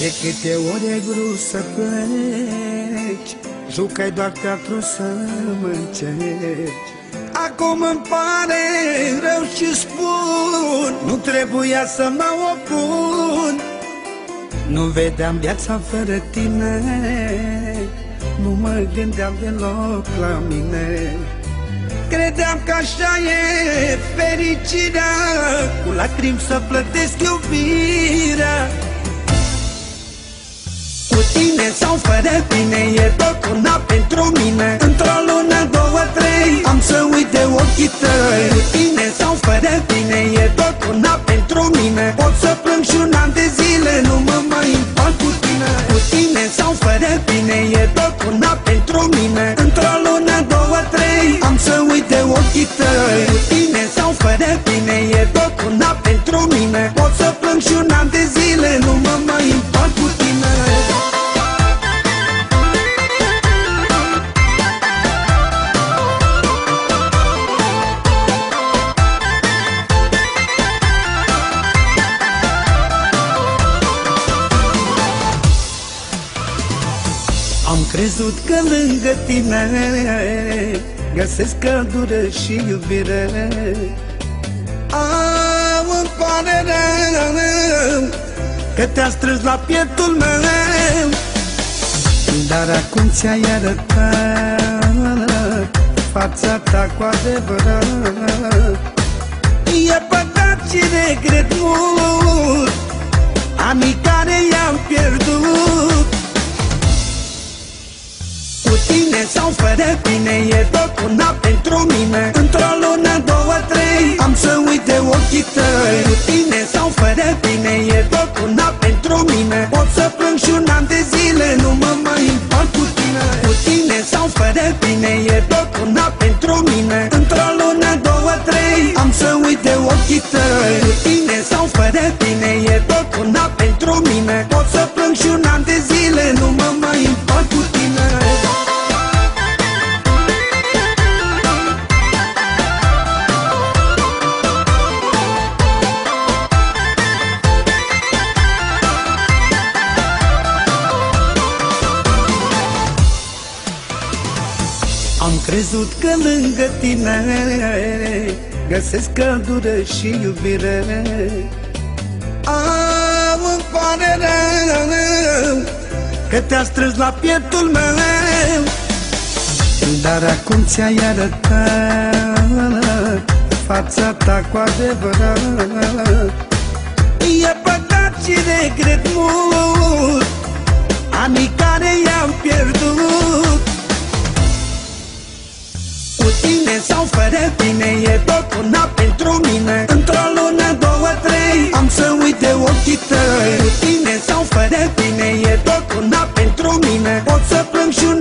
De câte ori e greu să pleci Jucai doar teatru să mă încerci. Acum îmi pare rău și spun Nu trebuia să mă opun. Nu vedeam viața fără tine Nu mă gândeam deloc la mine. Credeam că așa e fericirea Cu lacrimi să plătesc iubirea Cu tine sau fără tine E tot una pentru mine. Într-o lună, două, trei Am să uit de ochii tăi. Cu tine sau fără tine E tot una pentru mine. Pot să plâng și un an de zile Nu mă mai împart cu tine. Cu tine sau fără tine E tot una pentru mine Am crezut că lângă tine Găsesc căldură și iubire. Am îmi pare rău Că te-a strâns la pieptul meu. Dar acum ți-ai arătat Fața ta cu adevărat. E păcat și regret mult Anii care i-am pierdut. cu tine sau fără tine E tot una pentru mine. Într-o lună, două, trei Am să uit de ochii tăi. Cu tine sau fără tine E tot una pentru mine. Pot să plâng și un an de zile Nu mă mai împart cu tine. Cu tine sau fără tine E tot una pentru mine. Într-o lună, două, trei Am să uit de ochii tăi. Cu tine sau fără tine E tot una pentru mine. Pot să plâng și un Am crezut că lângă tine Găsesc căldură și iubire. Am îmi pare rău Că te-a strâns la pieptul meu. Dar acum ți-ai arătat Fața ta cu adevărat. E păcat și regret mult. Anii care i-am pierdut tine E tot una pentru mine. Într-o lună, două, trei Am să uit de ochii tăi. Cu tine sau fără tine E tot una pentru mine. Pot să plâng și un